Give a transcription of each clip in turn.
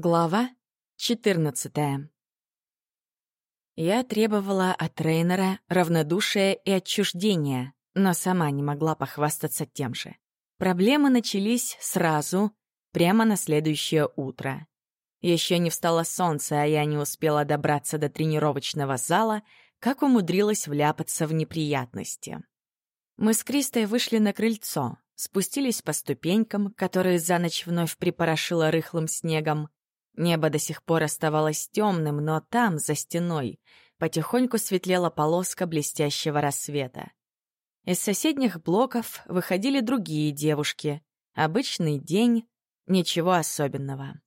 Глава 14 Я требовала от тренера равнодушия и отчуждения, но сама не могла похвастаться тем же. Проблемы начались сразу, прямо на следующее утро. Еще не встало солнце, а я не успела добраться до тренировочного зала, как умудрилась вляпаться в неприятности. Мы с Кристой вышли на крыльцо, спустились по ступенькам, которые за ночь вновь припорошило рыхлым снегом, Небо до сих пор оставалось темным, но там, за стеной, потихоньку светлела полоска блестящего рассвета. Из соседних блоков выходили другие девушки. Обычный день, ничего особенного.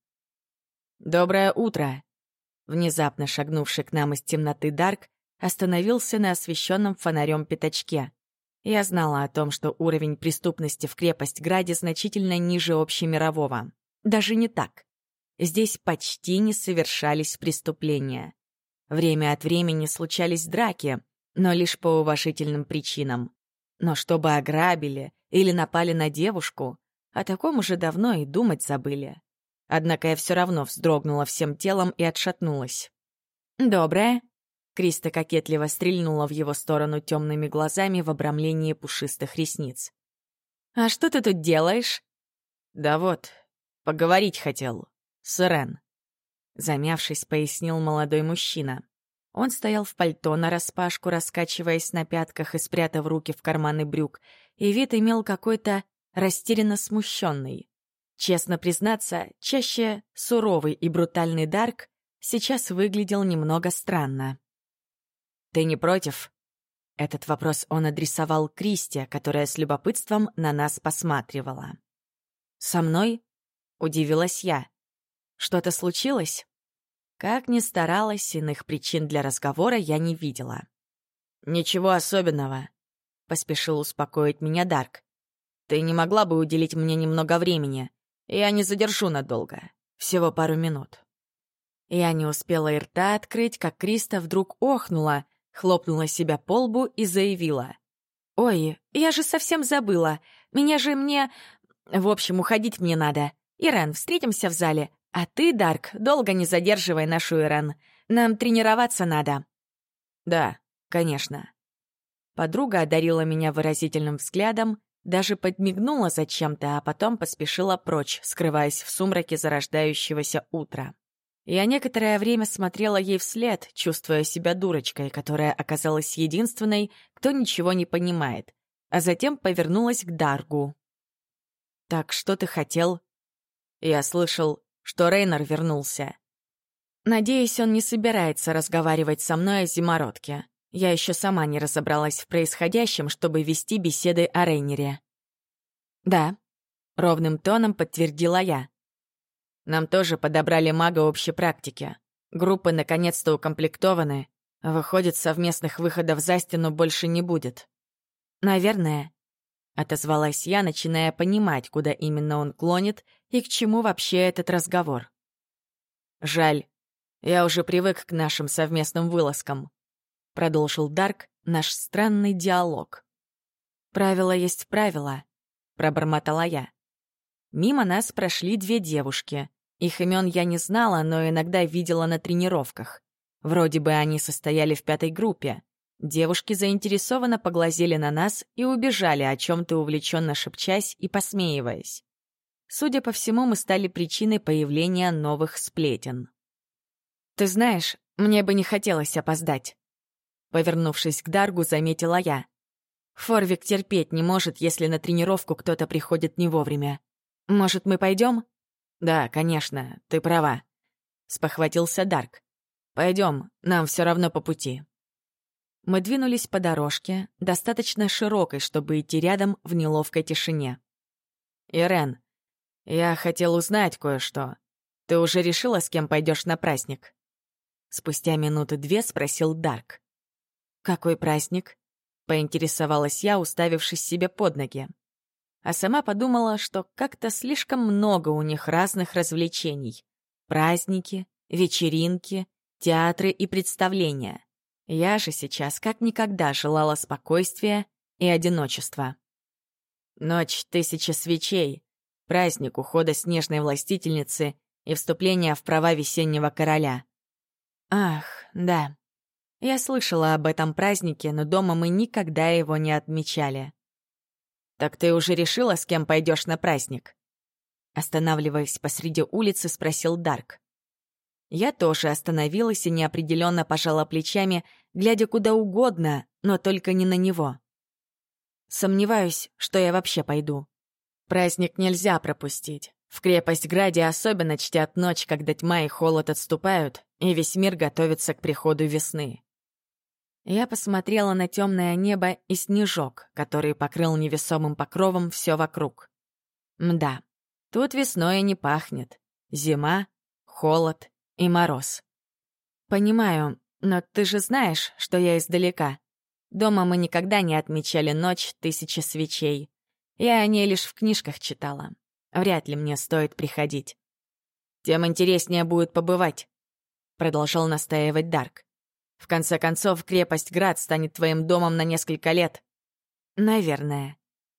«Доброе утро!» Внезапно шагнувший к нам из темноты Дарк остановился на освещенном фонарем пятачке. Я знала о том, что уровень преступности в крепость-граде значительно ниже общемирового. Даже не так. Здесь почти не совершались преступления. Время от времени случались драки, но лишь по уважительным причинам. Но чтобы ограбили или напали на девушку, о таком уже давно и думать забыли. Однако я все равно вздрогнула всем телом и отшатнулась. «Доброе», Криста кокетливо стрельнула в его сторону темными глазами в обрамлении пушистых ресниц. «А что ты тут делаешь?» «Да вот, поговорить хотел. Сырен. Замявшись, пояснил молодой мужчина. Он стоял в пальто нараспашку, раскачиваясь на пятках и спрятав руки в карманы брюк, и вид имел какой-то растерянно смущенный. Честно признаться, чаще суровый и брутальный Дарк сейчас выглядел немного странно. «Ты не против?» Этот вопрос он адресовал Кристи, которая с любопытством на нас посматривала. «Со мной?» — удивилась я. Что-то случилось? Как ни старалась, иных причин для разговора я не видела. «Ничего особенного», — поспешил успокоить меня Дарк. «Ты не могла бы уделить мне немного времени? Я не задержу надолго. Всего пару минут». Я не успела и рта открыть, как Криста вдруг охнула, хлопнула себя по лбу и заявила. «Ой, я же совсем забыла. Меня же мне... В общем, уходить мне надо. Ирен, встретимся в зале. А ты, Дарк, долго не задерживай нашу Ирен. Нам тренироваться надо. Да, конечно. Подруга одарила меня выразительным взглядом, даже подмигнула зачем-то, а потом поспешила прочь, скрываясь в сумраке зарождающегося утра. Я некоторое время смотрела ей вслед, чувствуя себя дурочкой, которая оказалась единственной, кто ничего не понимает, а затем повернулась к Даргу. «Так что ты хотел?» Я слышал, что Рейнер вернулся. Надеюсь, он не собирается разговаривать со мной о зимородке. Я еще сама не разобралась в происходящем, чтобы вести беседы о Рейнере. «Да», — ровным тоном подтвердила я. «Нам тоже подобрали мага общей практики. Группы наконец-то укомплектованы. Выходит, совместных выходов за стену больше не будет». «Наверное», — отозвалась я, начиная понимать, куда именно он клонит и к чему вообще этот разговор. «Жаль, я уже привык к нашим совместным вылазкам», — продолжил Дарк наш странный диалог. «Правило есть правило», — пробормотала я. Мимо нас прошли две девушки. Их имен я не знала, но иногда видела на тренировках. Вроде бы они состояли в пятой группе. Девушки заинтересованно поглазели на нас и убежали, о чем-то увлеченно шепчась и посмеиваясь. Судя по всему, мы стали причиной появления новых сплетен. «Ты знаешь, мне бы не хотелось опоздать», — повернувшись к Даргу, заметила я. «Форвик терпеть не может, если на тренировку кто-то приходит не вовремя. Может, мы пойдем?» «Да, конечно, ты права», — спохватился Дарк. «Пойдем, нам все равно по пути». Мы двинулись по дорожке, достаточно широкой, чтобы идти рядом в неловкой тишине. «Ирен, я хотел узнать кое-что. Ты уже решила, с кем пойдешь на праздник?» Спустя минуты две спросил Дарк. «Какой праздник?» — поинтересовалась я, уставившись себе под ноги. А сама подумала, что как-то слишком много у них разных развлечений. Праздники, вечеринки, театры и представления. Я же сейчас как никогда желала спокойствия и одиночества. Ночь тысячи свечей, праздник ухода снежной властительницы и вступление в права весеннего короля. Ах, да. Я слышала об этом празднике, но дома мы никогда его не отмечали. «Так ты уже решила, с кем пойдешь на праздник?» Останавливаясь посреди улицы, спросил Дарк. Я тоже остановилась и неопределенно пожала плечами, глядя куда угодно, но только не на него. Сомневаюсь, что я вообще пойду. Праздник нельзя пропустить. В крепость Граде особенно чтят ночь, когда тьма и холод отступают, и весь мир готовится к приходу весны. Я посмотрела на темное небо и снежок, который покрыл невесомым покровом все вокруг. Мда, тут весной не пахнет. Зима, холод и мороз. Понимаю, но ты же знаешь, что я издалека. Дома мы никогда не отмечали ночь тысячи свечей. Я о ней лишь в книжках читала. Вряд ли мне стоит приходить. Тем интереснее будет побывать, продолжал настаивать Дарк. В конце концов, крепость Град станет твоим домом на несколько лет. Наверное.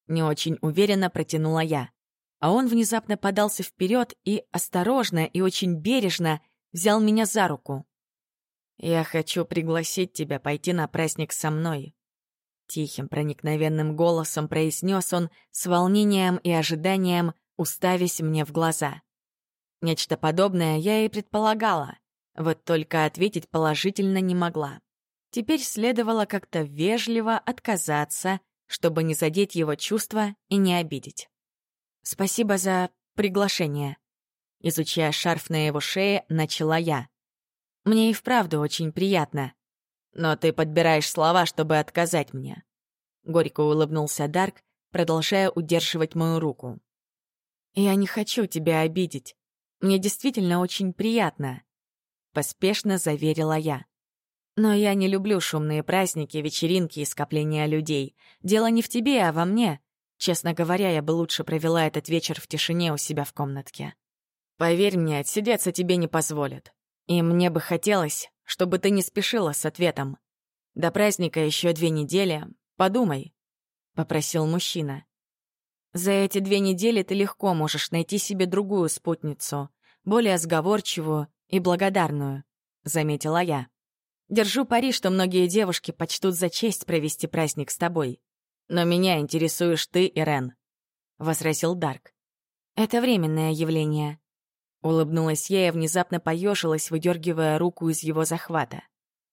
Не очень уверенно протянула я. А он внезапно подался вперед и осторожно и очень бережно взял меня за руку. «Я хочу пригласить тебя пойти на праздник со мной», Тихим, проникновенным голосом произнес он с волнением и ожиданием, уставясь мне в глаза. Нечто подобное я и предполагала, вот только ответить положительно не могла. Теперь следовало как-то вежливо отказаться, чтобы не задеть его чувства и не обидеть. «Спасибо за приглашение», — изучая шарф на его шее, начала я. «Мне и вправду очень приятно. Но ты подбираешь слова, чтобы отказать мне». Горько улыбнулся Дарк, продолжая удерживать мою руку. «Я не хочу тебя обидеть. Мне действительно очень приятно», — поспешно заверила я. «Но я не люблю шумные праздники, вечеринки и скопления людей. Дело не в тебе, а во мне. Честно говоря, я бы лучше провела этот вечер в тишине у себя в комнатке. Поверь мне, отсидеться тебе не позволят. И мне бы хотелось, чтобы ты не спешила с ответом. До праздника еще две недели. Подумай», — попросил мужчина. За эти две недели ты легко можешь найти себе другую спутницу, более сговорчивую и благодарную», — заметила я. «Держу пари, что многие девушки почтут за честь провести праздник с тобой. Но меня интересуешь ты, Ирен», — возразил Дарк. «Это временное явление», — улыбнулась я и внезапно поежилась, выдергивая руку из его захвата.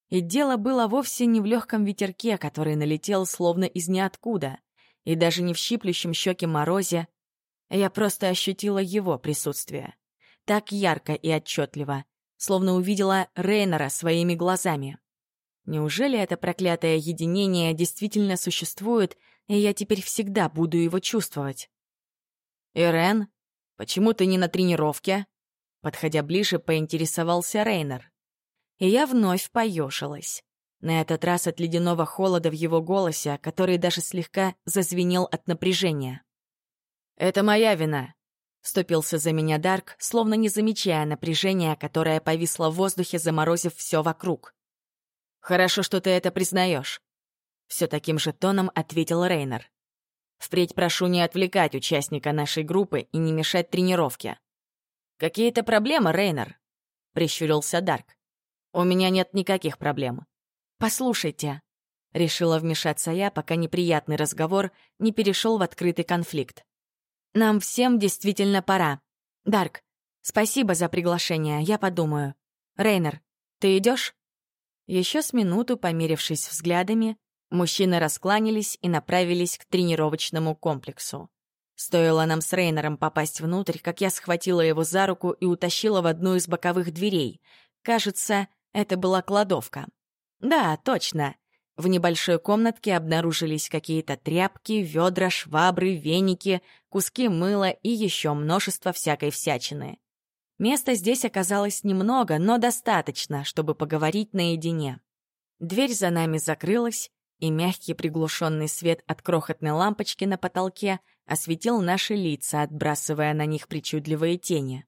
И дело было вовсе не в легком ветерке, который налетел словно из ниоткуда и даже не в щиплющем щеке морозе. Я просто ощутила его присутствие. Так ярко и отчетливо, словно увидела Рейнера своими глазами. Неужели это проклятое единение действительно существует, и я теперь всегда буду его чувствовать? «Ирен, почему ты не на тренировке?» Подходя ближе, поинтересовался Рейнер. И я вновь поежилась. На этот раз от ледяного холода в его голосе, который даже слегка зазвенел от напряжения. «Это моя вина», — вступился за меня Дарк, словно не замечая напряжения, которое повисло в воздухе, заморозив все вокруг. «Хорошо, что ты это признаешь», — все таким же тоном ответил Рейнер. «Впредь прошу не отвлекать участника нашей группы и не мешать тренировке». «Какие-то проблемы, Рейнер?» — прищурился Дарк. «У меня нет никаких проблем. «Послушайте», — решила вмешаться я, пока неприятный разговор не перешел в открытый конфликт. «Нам всем действительно пора. Дарк, спасибо за приглашение, я подумаю. Рейнер, ты идешь? Еще с минуту, померившись взглядами, мужчины раскланялись и направились к тренировочному комплексу. Стоило нам с Рейнером попасть внутрь, как я схватила его за руку и утащила в одну из боковых дверей. Кажется, это была кладовка. Да, точно. В небольшой комнатке обнаружились какие-то тряпки, ведра, швабры, веники, куски мыла и еще множество всякой всячины. Места здесь оказалось немного, но достаточно, чтобы поговорить наедине. Дверь за нами закрылась, и мягкий приглушенный свет от крохотной лампочки на потолке осветил наши лица, отбрасывая на них причудливые тени.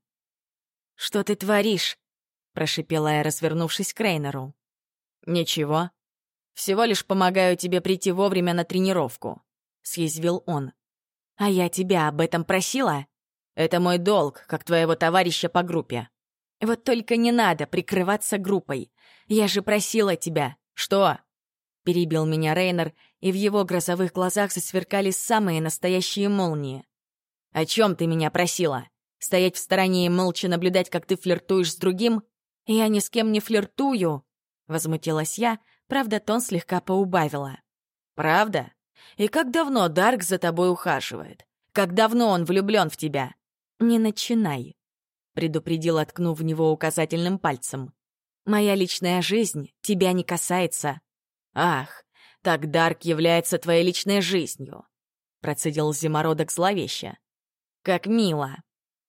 «Что ты творишь?» — прошипела я, развернувшись к Рейнеру. «Ничего. Всего лишь помогаю тебе прийти вовремя на тренировку», — съязвил он. «А я тебя об этом просила?» Это мой долг, как твоего товарища по группе. Вот только не надо прикрываться группой. Я же просила тебя. Что? Перебил меня Рейнер, и в его грозовых глазах засверкали самые настоящие молнии. «О чем ты меня просила? Стоять в стороне и молча наблюдать, как ты флиртуешь с другим? Я ни с кем не флиртую!» Возмутилась я, правда, тон слегка поубавила. «Правда? И как давно Дарк за тобой ухаживает? Как давно он влюблен в тебя?» «Не начинай», — предупредил, откнув в него указательным пальцем. «Моя личная жизнь тебя не касается». «Ах, так Дарк является твоей личной жизнью», — процедил зимородок зловеще. «Как мило.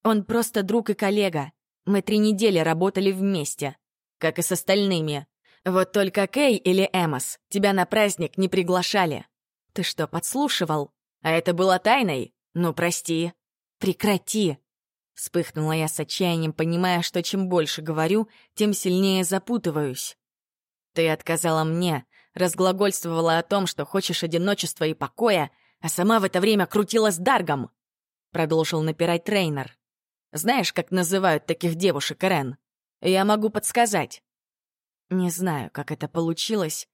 Он просто друг и коллега. Мы три недели работали вместе, как и с остальными. Вот только Кей или Эмос тебя на праздник не приглашали. Ты что, подслушивал? А это было тайной? Ну, прости. Прекрати!» Вспыхнула я с отчаянием, понимая, что чем больше говорю, тем сильнее запутываюсь. «Ты отказала мне, разглагольствовала о том, что хочешь одиночества и покоя, а сама в это время крутила с Даргом!» Продолжил напирать трейнер. «Знаешь, как называют таких девушек, Рен? Я могу подсказать». Не знаю, как это получилось.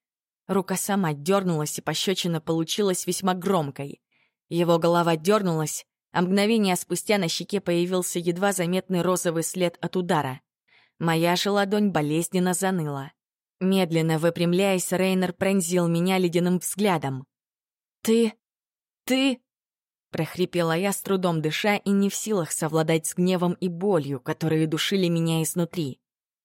Рука сама дернулась, и пощечина получилась весьма громкой. Его голова дернулась, а мгновение спустя на щеке появился едва заметный розовый след от удара. Моя же ладонь болезненно заныла. Медленно выпрямляясь, Рейнер пронзил меня ледяным взглядом. «Ты... ты...» Прохрипела я, с трудом дыша и не в силах совладать с гневом и болью, которые душили меня изнутри.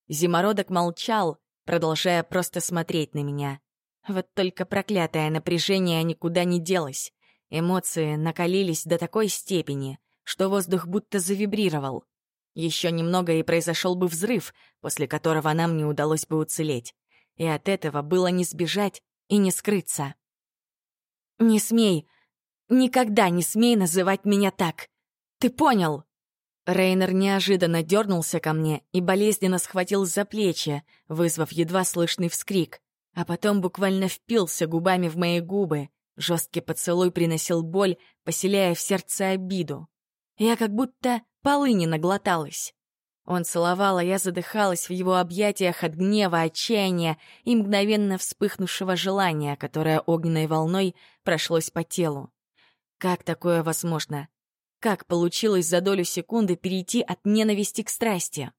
Зимородок молчал, продолжая просто смотреть на меня. Вот только проклятое напряжение никуда не делось. Эмоции накалились до такой степени, что воздух будто завибрировал. Еще немного и произошел бы взрыв, после которого нам не удалось бы уцелеть и от этого было не сбежать и не скрыться. «Не смей, никогда не смей называть меня так! Ты понял?» Рейнер неожиданно дернулся ко мне и болезненно схватил за плечи, вызвав едва слышный вскрик, а потом буквально впился губами в мои губы. Жесткий поцелуй приносил боль, поселяя в сердце обиду. Я как будто полыни наглоталась. Он целовал, а я задыхалась в его объятиях от гнева, отчаяния и мгновенно вспыхнувшего желания, которое огненной волной прошлось по телу. Как такое возможно? Как получилось за долю секунды перейти от ненависти к страсти?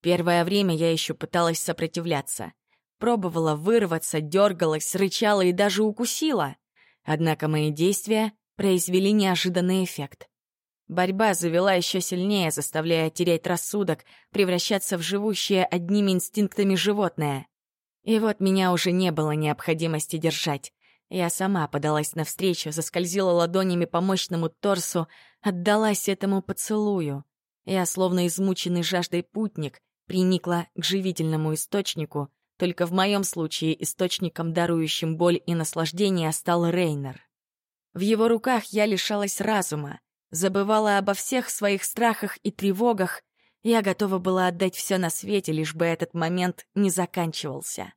Первое время я еще пыталась сопротивляться. Пробовала вырваться, дергалась, рычала и даже укусила. Однако мои действия произвели неожиданный эффект. Борьба завела еще сильнее, заставляя терять рассудок, превращаться в живущее одними инстинктами животное. И вот меня уже не было необходимости держать. Я сама подалась навстречу, заскользила ладонями по мощному торсу, отдалась этому поцелую. Я, словно измученный жаждой путник, приникла к живительному источнику, только в моем случае источником, дарующим боль и наслаждение, стал Рейнер. В его руках я лишалась разума, забывала обо всех своих страхах и тревогах, я готова была отдать все на свете, лишь бы этот момент не заканчивался.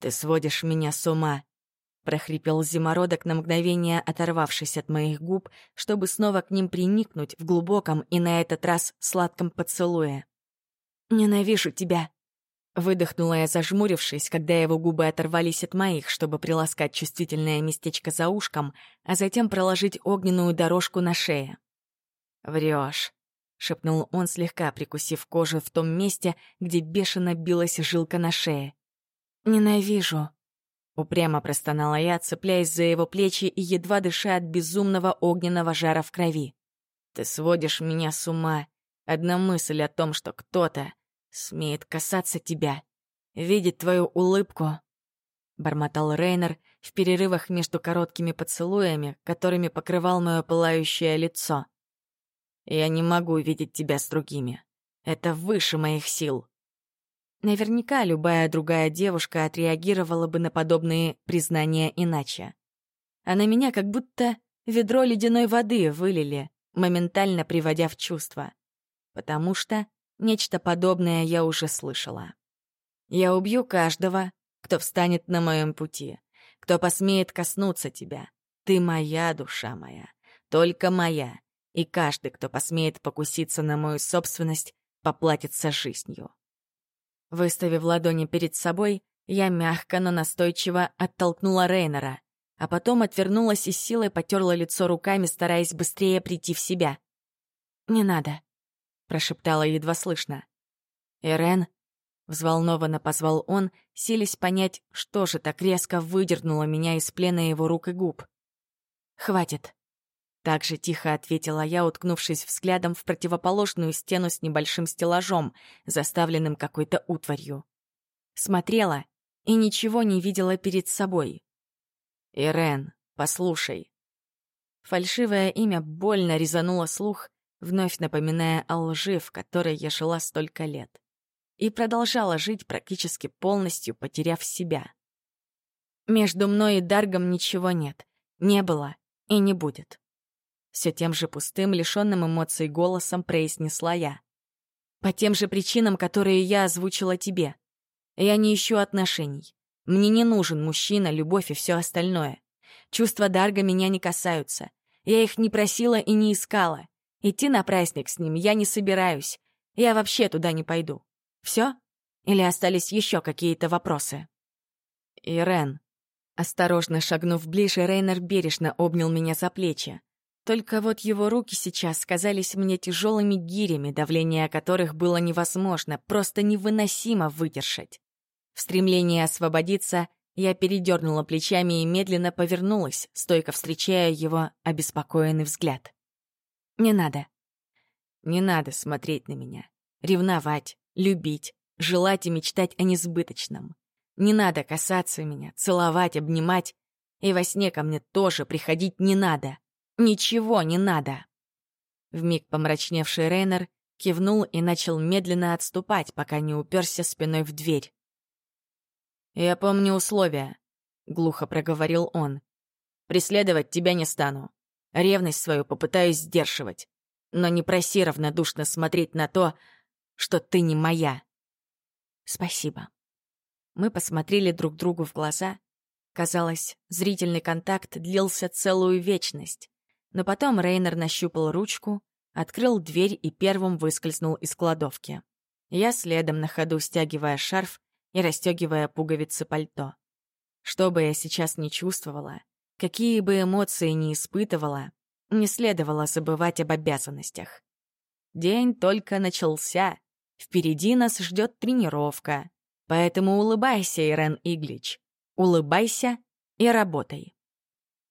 «Ты сводишь меня с ума», — прохрипел зимородок на мгновение, оторвавшись от моих губ, чтобы снова к ним приникнуть в глубоком и на этот раз сладком поцелуе. «Ненавижу тебя», Выдохнула я, зажмурившись, когда его губы оторвались от моих, чтобы приласкать чувствительное местечко за ушком, а затем проложить огненную дорожку на шее. «Врёшь», — шепнул он, слегка прикусив кожу в том месте, где бешено билась жилка на шее. «Ненавижу», — упрямо простонала я, цепляясь за его плечи и едва дыша от безумного огненного жара в крови. «Ты сводишь меня с ума. Одна мысль о том, что кто-то, смеет касаться тебя, видеть твою улыбку», — бормотал Рейнер в перерывах между короткими поцелуями, которыми покрывал мое пылающее лицо. «Я не могу видеть тебя с другими. Это выше моих сил». Наверняка любая другая девушка отреагировала бы на подобные признания иначе. А на меня как будто ведро ледяной воды вылили, моментально приводя в чувство. Потому что Нечто подобное я уже слышала. Я убью каждого, кто встанет на моем пути, кто посмеет коснуться тебя. Ты моя душа моя, только моя. и каждый, кто посмеет покуситься на мою собственность, поплатится жизнью. Выставив ладони перед собой, я мягко, но настойчиво оттолкнула Рейнера, а потом отвернулась и силой потерла лицо руками, стараясь быстрее прийти в себя. «Не надо», — прошептала едва слышно. «Ирен?» — взволнованно позвал он, силясь понять, что же так резко выдернуло меня из плена его рук и губ. «Хватит», так же тихо ответила я, уткнувшись взглядом в противоположную стену с небольшим стеллажом, заставленным какой-то утварью. Смотрела и ничего не видела перед собой. «Ирен, послушай». Фальшивое имя больно резануло слух, вновь напоминая о лжи, в которой я жила столько лет. И продолжала жить практически полностью, потеряв себя. Между мной и Даргом ничего нет, не было и не будет. Все тем же пустым, лишенным эмоций голосом произнесла я. По тем же причинам, которые я озвучила тебе. Я не ищу отношений. Мне не нужен мужчина, любовь и все остальное. Чувства Дарга меня не касаются. Я их не просила и не искала. Идти на праздник с ним я не собираюсь. Я вообще туда не пойду. Все? Или остались еще какие-то вопросы? Ирен. Осторожно шагнув ближе, Рейнер бережно обнял меня за плечи. Только вот его руки сейчас казались мне тяжелыми гирями, давление которых было невозможно, просто невыносимо выдержать. В стремлении освободиться я передернула плечами и медленно повернулась, стойко встречая его обеспокоенный взгляд. «Не надо». «Не надо смотреть на меня, ревновать, любить, желать и мечтать о несбыточном. Не надо касаться меня, целовать, обнимать, и во сне ко мне тоже приходить не надо». Ничего не надо. Вмиг помрачневший Рейнер кивнул и начал медленно отступать, пока не уперся спиной в дверь. «Я помню условия», — глухо проговорил он. «Преследовать тебя не стану. Ревность свою попытаюсь сдерживать. Но не проси равнодушно смотреть на то, что ты не моя». «Спасибо». Мы посмотрели друг другу в глаза. Казалось, зрительный контакт длился целую вечность. Но потом Рейнер нащупал ручку, открыл дверь и первым выскользнул из кладовки. Я следом на ходу стягивая шарф и расстегивая пуговицы пальто. Что бы я сейчас не чувствовала, какие бы эмоции не испытывала, не следовало забывать об обязанностях. День только начался. Впереди нас ждет тренировка. Поэтому улыбайся, Ирен Иглич. Улыбайся и работай.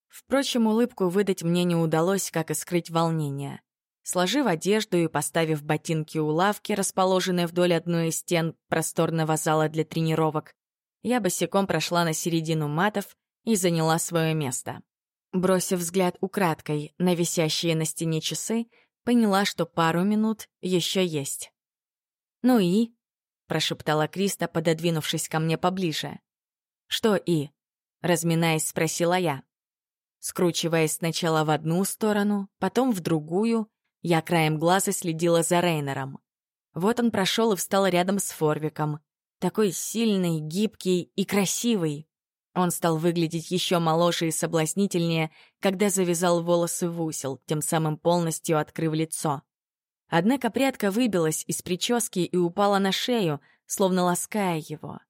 Впрочем, улыбку выдать мне не удалось, как и скрыть волнение. Сложив одежду и поставив ботинки у лавки, расположенной вдоль одной из стен просторного зала для тренировок, я босиком прошла на середину матов и заняла свое место. Бросив взгляд украдкой на висящие на стене часы, поняла, что пару минут еще есть. «Ну и?» — прошептала Криста, пододвинувшись ко мне поближе. «Что «и?» — разминаясь, спросила я. Скручиваясь сначала в одну сторону, потом в другую, я краем глаза следила за Рейнером. Вот он прошел и встал рядом с Форвиком. Такой сильный, гибкий и красивый. Он стал выглядеть еще моложе и соблазнительнее, когда завязал волосы в узел, тем самым полностью открыв лицо. Однако прядка выбилась из прически и упала на шею, словно лаская его.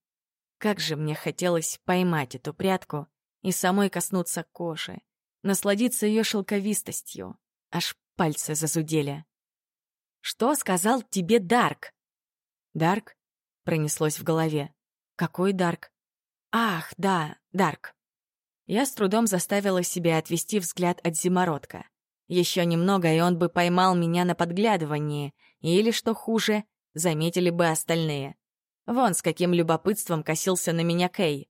Как же мне хотелось поймать эту прядку и самой коснуться кожи, насладиться ее шелковистостью. Аж пальцы зазудели. «Что сказал тебе Дарк?» «Дарк?» — пронеслось в голове. «Какой Дарк?» «Ах, да, Дарк». Я с трудом заставила себя отвести взгляд от зимородка. Еще немного, и он бы поймал меня на подглядывании, или, что хуже, заметили бы остальные. Вон с каким любопытством косился на меня Кей.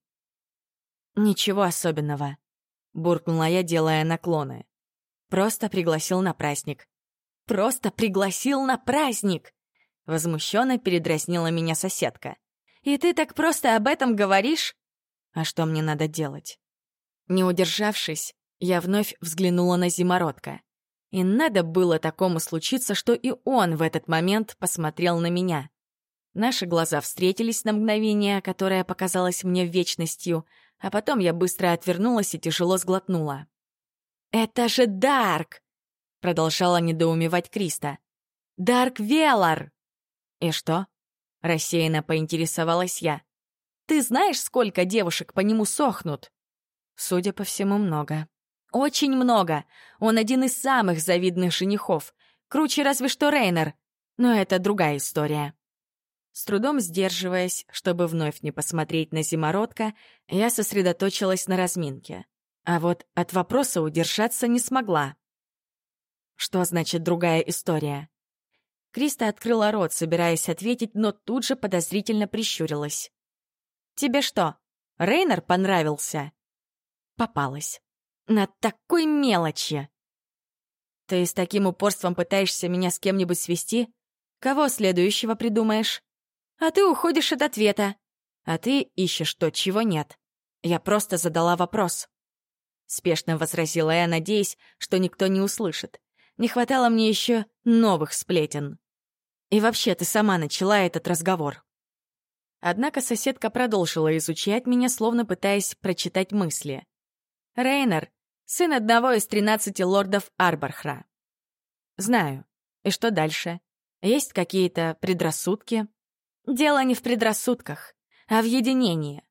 «Ничего особенного», — буркнула я, делая наклоны. «Просто пригласил на праздник». «Просто пригласил на праздник!» Возмущенно передразнила меня соседка. «И ты так просто об этом говоришь?» «А что мне надо делать?» Не удержавшись, я вновь взглянула на зимородка. И надо было такому случиться, что и он в этот момент посмотрел на меня. Наши глаза встретились на мгновение, которое показалось мне вечностью, а потом я быстро отвернулась и тяжело сглотнула. «Это же Дарк!» Продолжала недоумевать Криста. «Дарк Велар!» «И что?» — рассеянно поинтересовалась я. «Ты знаешь, сколько девушек по нему сохнут?» «Судя по всему, много». «Очень много. Он один из самых завидных женихов. Круче разве что Рейнер. Но это другая история». С трудом сдерживаясь, чтобы вновь не посмотреть на зимородка, я сосредоточилась на разминке. А вот от вопроса удержаться не смогла. Что значит другая история? Криста открыла рот, собираясь ответить, но тут же подозрительно прищурилась. «Тебе что, Рейнер понравился?» Попалась. На такой мелочи. «Ты с таким упорством пытаешься меня с кем-нибудь свести? Кого следующего придумаешь?» А ты уходишь от ответа. А ты ищешь то, чего нет. Я просто задала вопрос. Спешно возразила я, надеясь, что никто не услышит. Не хватало мне еще новых сплетен. И вообще, ты сама начала этот разговор. Однако соседка продолжила изучать меня, словно пытаясь прочитать мысли. Рейнер — сын одного из тринадцати лордов Арбархра. Знаю. И что дальше? Есть какие-то предрассудки? Дело не в предрассудках, а в единении.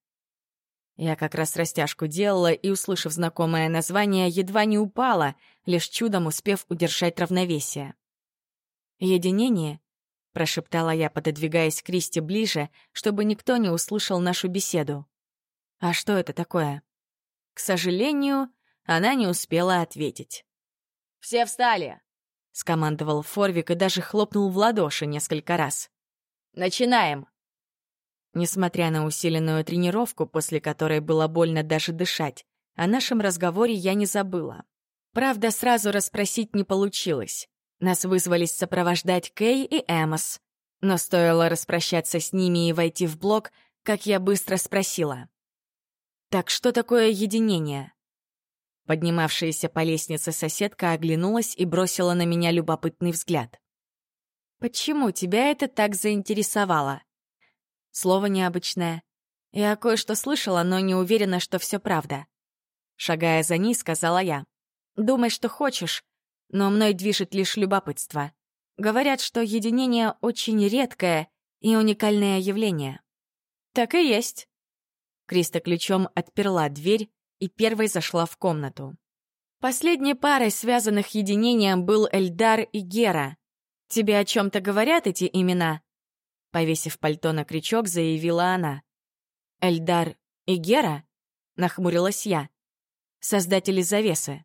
Я как раз растяжку делала и, услышав знакомое название, едва не упала, лишь чудом успев удержать равновесие. «Единение?» — прошептала я, пододвигаясь к Кристи ближе, чтобы никто не услышал нашу беседу. «А что это такое?» К сожалению, она не успела ответить. «Все встали!» — скомандовал Форвик и даже хлопнул в ладоши несколько раз. Начинаем!» Несмотря на усиленную тренировку, после которой было больно даже дышать, о нашем разговоре я не забыла. Правда, сразу расспросить не получилось. Нас вызвались сопровождать Кей и Эмос. Но стоило распрощаться с ними и войти в блок, как я быстро спросила. «Так что такое единение?» Поднимавшаяся по лестнице соседка оглянулась и бросила на меня любопытный взгляд. Почему тебя это так заинтересовало? Слово необычное. Я кое-что слышала, но не уверена, что все правда. Шагая за ней, сказала я. Думай, что хочешь, но мной движет лишь любопытство. Говорят, что единение очень редкое и уникальное явление. Так и есть. Криста ключом отперла дверь и первой зашла в комнату. Последней парой, связанных единением, был Эльдар и Гера. «Тебе о чем-то говорят эти имена?» Повесив пальто на крючок, заявила она. «Эльдар и Гера?» — нахмурилась я. «Создатели завесы».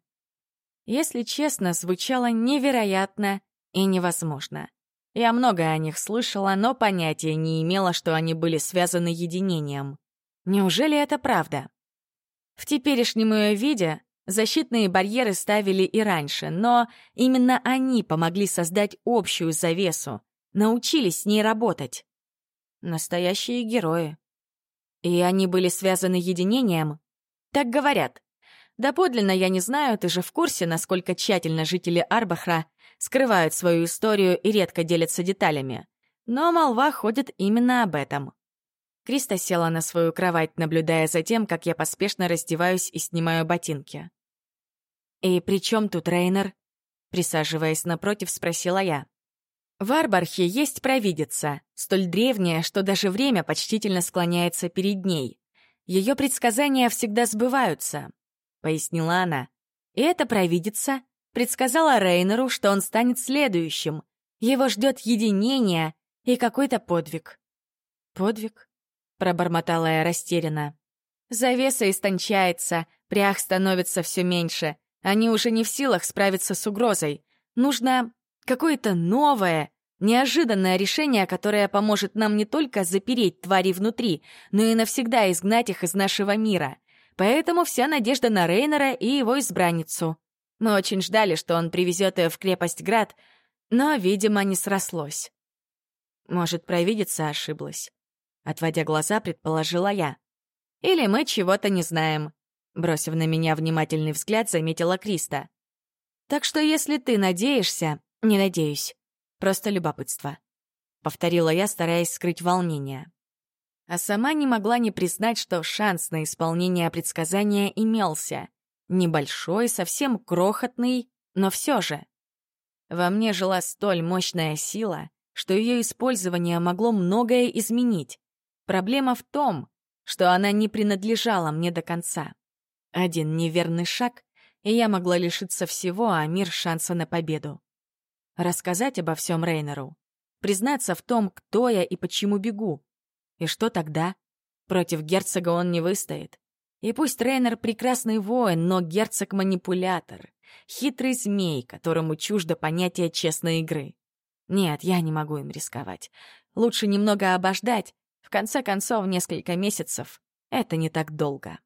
Если честно, звучало невероятно и невозможно. Я много о них слышала, но понятия не имела, что они были связаны единением. Неужели это правда? В теперешнем ее виде Защитные барьеры ставили и раньше, но именно они помогли создать общую завесу, научились с ней работать. Настоящие герои. И они были связаны единением? Так говорят. Доподлинно я не знаю, ты же в курсе, насколько тщательно жители Арбахра скрывают свою историю и редко делятся деталями. Но молва ходит именно об этом. Криста села на свою кровать, наблюдая за тем, как я поспешно раздеваюсь и снимаю ботинки. «И при чем тут Рейнер?» Присаживаясь напротив, спросила я. В Арбархе есть провидица, столь древняя, что даже время почтительно склоняется перед ней. Ее предсказания всегда сбываются, — пояснила она. И эта провидица предсказала Рейнеру, что он станет следующим. Его ждет единение и какой-то подвиг. «Подвиг?» — пробормотала я растерянно. Завеса истончается, прях становится все меньше, они уже не в силах справиться с угрозой. Нужно какое-то новое, неожиданное решение, которое поможет нам не только запереть твари внутри, но и навсегда изгнать их из нашего мира. Поэтому вся надежда на Рейнера и его избранницу. Мы очень ждали, что он привезет ее в крепость Град, но, видимо, не срослось. Может, провидица ошиблась. Отводя глаза, предположила я. Или мы чего-то не знаем. Бросив на меня внимательный взгляд, заметила Криста. «Так что если ты надеешься...» «Не надеюсь. Просто любопытство», — повторила я, стараясь скрыть волнение. А сама не могла не признать, что шанс на исполнение предсказания имелся. Небольшой, совсем крохотный, но все же. Во мне жила столь мощная сила, что ее использование могло многое изменить. Проблема в том, что она не принадлежала мне до конца. Один неверный шаг, и я могла лишиться всего, а мир — шанса на победу. Рассказать обо всем Рейнеру. Признаться в том, кто я и почему бегу. И что тогда? Против герцога он не выстоит. И пусть Рейнер — прекрасный воин, но герцог — манипулятор. Хитрый змей, которому чуждо понятие честной игры. Нет, я не могу им рисковать. Лучше немного обождать. В конце концов, несколько месяцев — это не так долго.